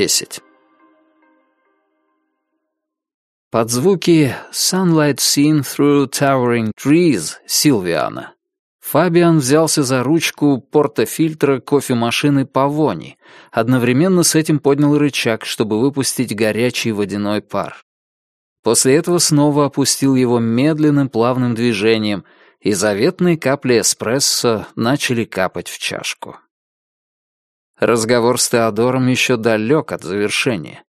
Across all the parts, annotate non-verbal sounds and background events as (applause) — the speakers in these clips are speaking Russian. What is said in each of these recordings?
10. Под звуки «Sunlight seen through towering trees» Силвиана Фабиан взялся за ручку портофильтра кофемашины Павони, одновременно с этим поднял рычаг, чтобы выпустить горячий водяной пар. После этого снова опустил его медленным плавным движением, и заветные капли эспрессо начали капать в чашку. Разговор с Теодором еще далек от завершения.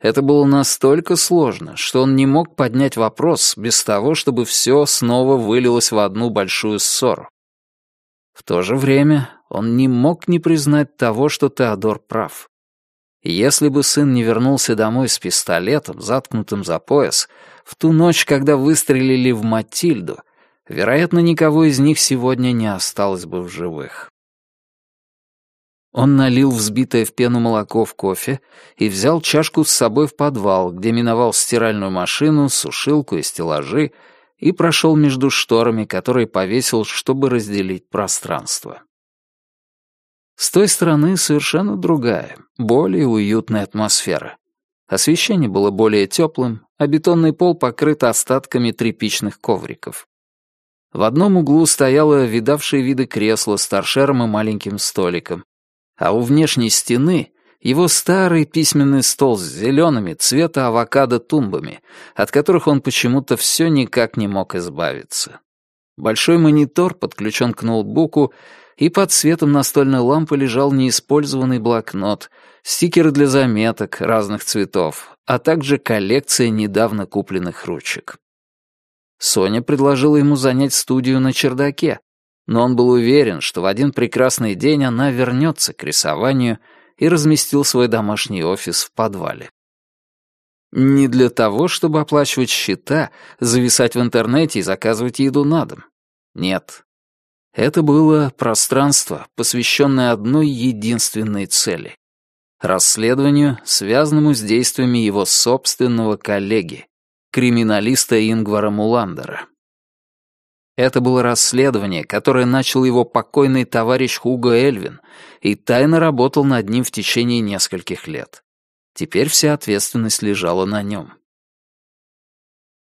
Это было настолько сложно, что он не мог поднять вопрос без того, чтобы все снова вылилось в одну большую ссору. В то же время он не мог не признать того, что Теодор прав. Если бы сын не вернулся домой с пистолетом, заткнутым за пояс, в ту ночь, когда выстрелили в Матильду, вероятно, никого из них сегодня не осталось бы в живых. Он налил взбитое в пену молоко в кофе и взял чашку с собой в подвал, где миновал стиральную машину, сушилку и стеллажи, и прошел между шторами, которые повесил, чтобы разделить пространство. С той стороны совершенно другая, более уютная атмосфера. Освещение было более теплым, а бетонный пол покрыт остатками тряпичных ковриков. В одном углу стояло видавшее виды кресло с торшером и маленьким столиком, а у внешней стены его старый письменный стол с зелеными цвета авокадо тумбами, от которых он почему-то все никак не мог избавиться. Большой монитор подключен к ноутбуку, и под светом настольной лампы лежал неиспользованный блокнот, стикеры для заметок разных цветов, а также коллекция недавно купленных ручек. Соня предложила ему занять студию на чердаке, но он был уверен, что в один прекрасный день она вернется к рисованию и разместил свой домашний офис в подвале. Не для того, чтобы оплачивать счета, зависать в интернете и заказывать еду на дом. Нет. Это было пространство, посвященное одной единственной цели — расследованию, связанному с действиями его собственного коллеги, криминалиста Ингвара Муландера. Это было расследование, которое начал его покойный товарищ Хуго Эльвин и тайно работал над ним в течение нескольких лет. Теперь вся ответственность лежала на нем.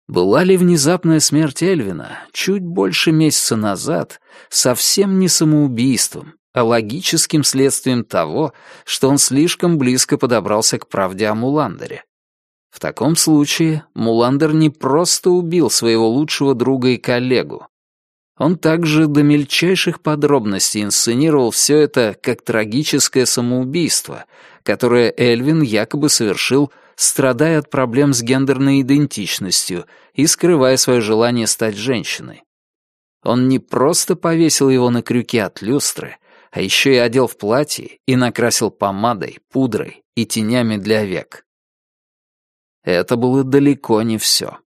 Была ли внезапная смерть Эльвина чуть больше месяца назад совсем не самоубийством, а логическим следствием того, что он слишком близко подобрался к правде о Муландере? В таком случае Муландер не просто убил своего лучшего друга и коллегу, он также до мельчайших подробностей инсценировал все это как трагическое самоубийство, которое Эльвин якобы совершил, страдая от проблем с гендерной идентичностью и скрывая свое желание стать женщиной. Он не просто повесил его на крюке от люстры, а еще и одел в платье и накрасил помадой, пудрой и тенями для век. Это было далеко не все.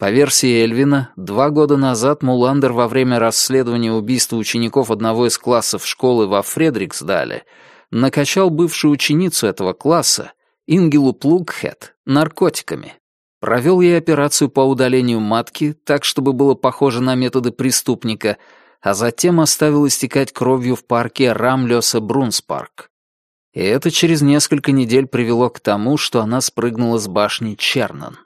По версии Эльвина, два года назад Муландер во время расследования убийства учеников одного из классов школы во Фредриксдале накачал бывшую ученицу этого класса, Ингелу Плугхед, наркотиками. Провел ей операцию по удалению матки, так, чтобы было похоже на методы преступника, а затем оставил истекать кровью в парке Рамлёса Брунспарк. И это через несколько недель привело к тому, что она спрыгнула с башни Чернан.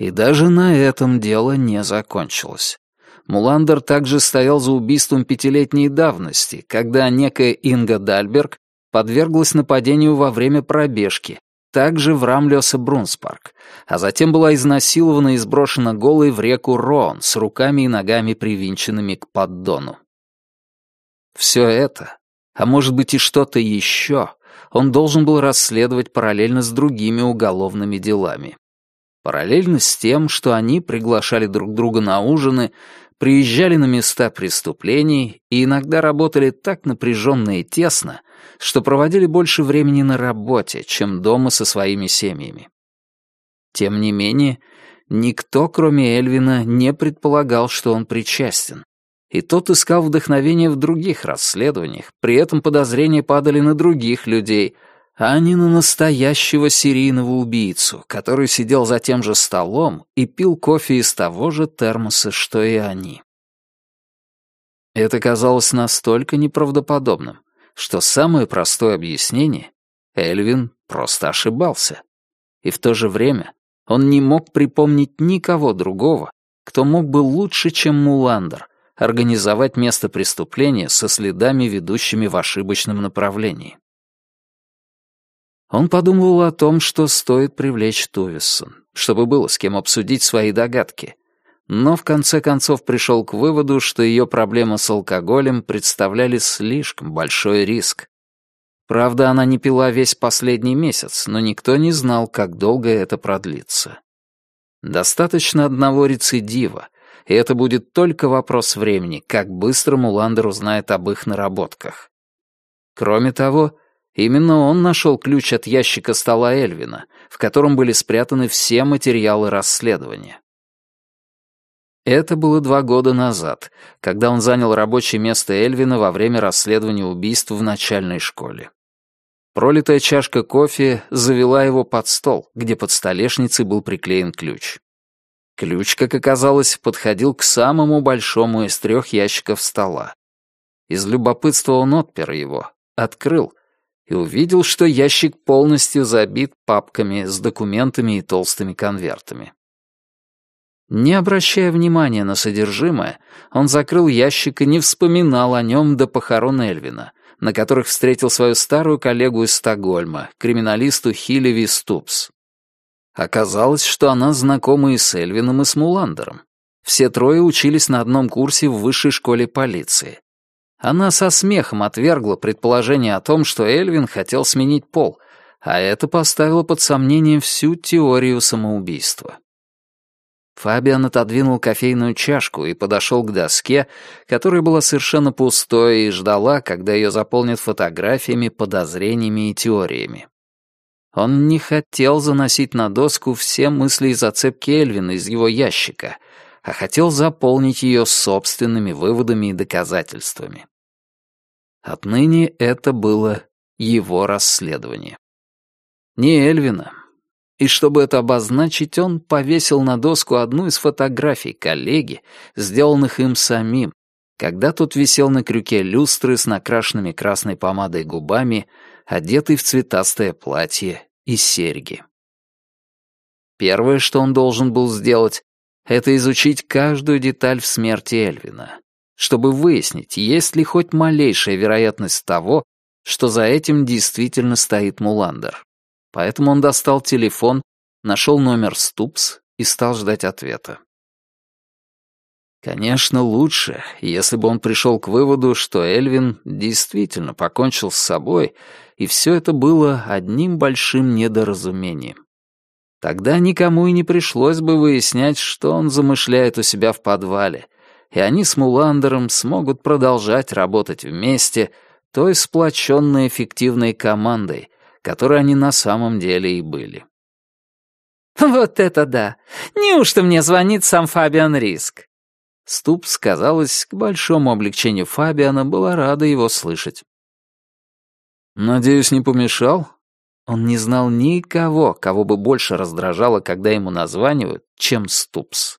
И даже на этом дело не закончилось. Муландер также стоял за убийством пятилетней давности, когда некая Инга Дальберг подверглась нападению во время пробежки, также в Рамлёсе Брунспарк, а затем была изнасилована и сброшена голой в реку Рон с руками и ногами привинченными к поддону. Все это, а может быть и что-то еще, он должен был расследовать параллельно с другими уголовными делами. Параллельно с тем, что они приглашали друг друга на ужины, приезжали на места преступлений и иногда работали так напряженно и тесно, что проводили больше времени на работе, чем дома со своими семьями. Тем не менее, никто, кроме Эльвина, не предполагал, что он причастен. И тот искал вдохновение в других расследованиях, при этом подозрения падали на других людей — а не на настоящего серийного убийцу, который сидел за тем же столом и пил кофе из того же термоса, что и они. Это казалось настолько неправдоподобным, что самое простое объяснение Эльвин просто ошибался. И в то же время он не мог припомнить никого другого, кто мог бы лучше, чем Муландер, организовать место преступления со следами, ведущими в ошибочном направлении. Он подумывал о том, что стоит привлечь Тувиссон, чтобы было с кем обсудить свои догадки, но в конце концов пришел к выводу, что ее проблемы с алкоголем представляли слишком большой риск. Правда, она не пила весь последний месяц, но никто не знал, как долго это продлится. Достаточно одного рецидива, и это будет только вопрос времени, как быстро Муландер узнает об их наработках. Кроме того, именно он нашел ключ от ящика стола Эльвина, в котором были спрятаны все материалы расследования. Это было два года назад, когда он занял рабочее место Эльвина во время расследования убийств в начальной школе. Пролитая чашка кофе завела его под стол, где под столешницей был приклеен ключ. Ключ, как оказалось, подходил к самому большому из трех ящиков стола. Из любопытства он отпер его, открыл и увидел, что ящик полностью забит папками с документами и толстыми конвертами. Не обращая внимания на содержимое, он закрыл ящик и не вспоминал о нем до похорон Эльвина, на которых встретил свою старую коллегу из Стокгольма, криминалисту Хилеви Ступс. Оказалось, что она знакома и с Эльвином, и с Муландером. Все трое учились на одном курсе в высшей школе полиции. Она со смехом отвергла предположение о том, что Эльвин хотел сменить пол, а это поставило под сомнение всю теорию самоубийства. Фабиан отодвинул кофейную чашку и подошел к доске, которая была совершенно пустой и ждала, когда ее заполнят фотографиями, подозрениями и теориями. Он не хотел заносить на доску все мысли и зацепки Эльвина из его ящика, а хотел заполнить ее собственными выводами и доказательствами. Отныне это было его расследование. Не Эльвина, и чтобы это обозначить, он повесил на доску одну из фотографий коллеги, сделанных им самим, когда тот висел на крюке люстры с накрашенными красной помадой губами, одетый в цветастое платье и серьги. Первое, что он должен был сделать, это изучить каждую деталь в смерти Эльвина, чтобы выяснить, есть ли хоть малейшая вероятность того, что за этим действительно стоит Муландер. Поэтому он достал телефон, нашел номер Ступс и стал ждать ответа. Конечно, лучше, если бы он пришел к выводу, что Эльвин действительно покончил с собой, и все это было одним большим недоразумением. Тогда никому и не пришлось бы выяснять, что он замышляет у себя в подвале, и они с Муландером смогут продолжать работать вместе, той сплоченной эффективной командой, которые они на самом деле и были. «Вот это да! Неужто мне звонит сам Фабиан Риск?» Ступ, сказалось, к большому облегчению Фабиана, была рада его слышать. «Надеюсь, не помешал?» Он не знал никого, кого бы больше раздражало, когда ему названивают, чем Ступс.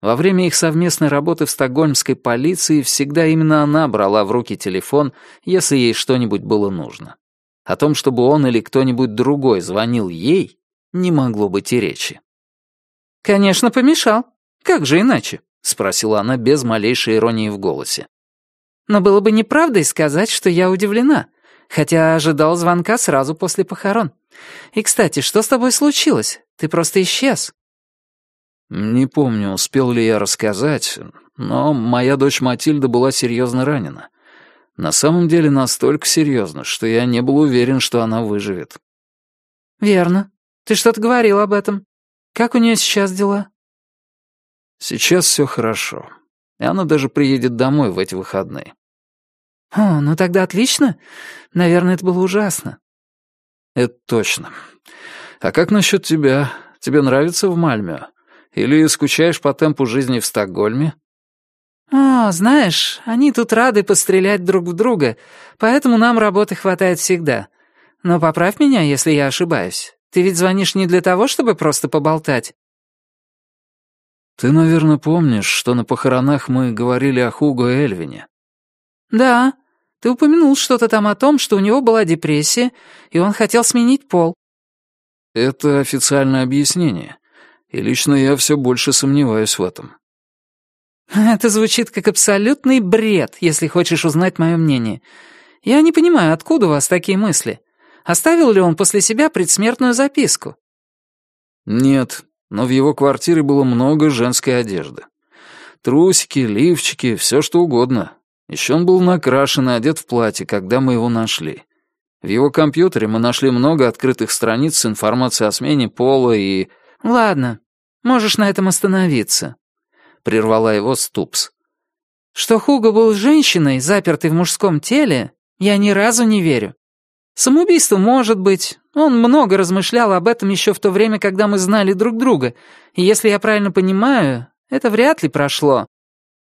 Во время их совместной работы в стокгольмской полиции всегда именно она брала в руки телефон, если ей что-нибудь было нужно. О том, чтобы он или кто-нибудь другой звонил ей, не могло быть и речи. «Конечно, помешал. Как же иначе?» — спросила она без малейшей иронии в голосе. «Но было бы неправдой сказать, что я удивлена, хотя ожидал звонка сразу после похорон. И, кстати, что с тобой случилось? Ты просто исчез». Не помню, успел ли я рассказать, но моя дочь Матильда была серьезно ранена. На самом деле настолько серьезно, что я не был уверен, что она выживет. «Верно. Ты что-то говорил об этом. Как у нее сейчас дела?» «Сейчас все хорошо. И она даже приедет домой в эти выходные». «О, ну тогда отлично. Наверное, это было ужасно». «Это точно. А как насчет тебя? Тебе нравится в Мальме? Или скучаешь по темпу жизни в Стокгольме?» «О, знаешь, они тут рады пострелять друг в друга, поэтому нам работы хватает всегда. Но поправь меня, если я ошибаюсь. Ты ведь звонишь не для того, чтобы просто поболтать?» «Ты, наверное, помнишь, что на похоронах мы говорили о Хуго Эльвине?» «Да. Ты упомянул что-то там о том, что у него была депрессия, и он хотел сменить пол. Это официальное объяснение, и лично я все больше сомневаюсь в этом. (laughs) Это звучит как абсолютный бред, если хочешь узнать мое мнение. Я не понимаю, откуда у вас такие мысли. Оставил ли он после себя предсмертную записку? Нет, но в его квартире было много женской одежды. Трусики, лифчики, все что угодно. Еще он был накрашен и одет в платье, когда мы его нашли. В его компьютере мы нашли много открытых страниц с информацией о смене пола и... «Ладно, можешь на этом остановиться», — прервала его Ступс. «Что Хуго был женщиной, запертой в мужском теле, я ни разу не верю. Самоубийство может быть. Он много размышлял об этом еще в то время, когда мы знали друг друга. И если я правильно понимаю, это вряд ли прошло.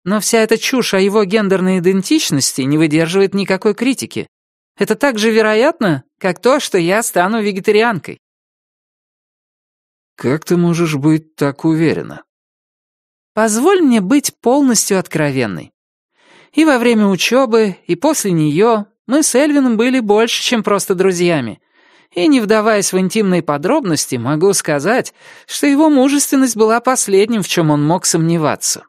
Но вся эта чушь о его гендерной идентичности не выдерживает никакой критики. Это так же вероятно, как то, что я стану вегетарианкой. Как ты можешь быть так уверена? Позволь мне быть полностью откровенной. И во время учебы, и после нее мы с Эльвином были больше, чем просто друзьями. И не вдаваясь в интимные подробности, могу сказать, что его мужественность была последним, в чем он мог сомневаться.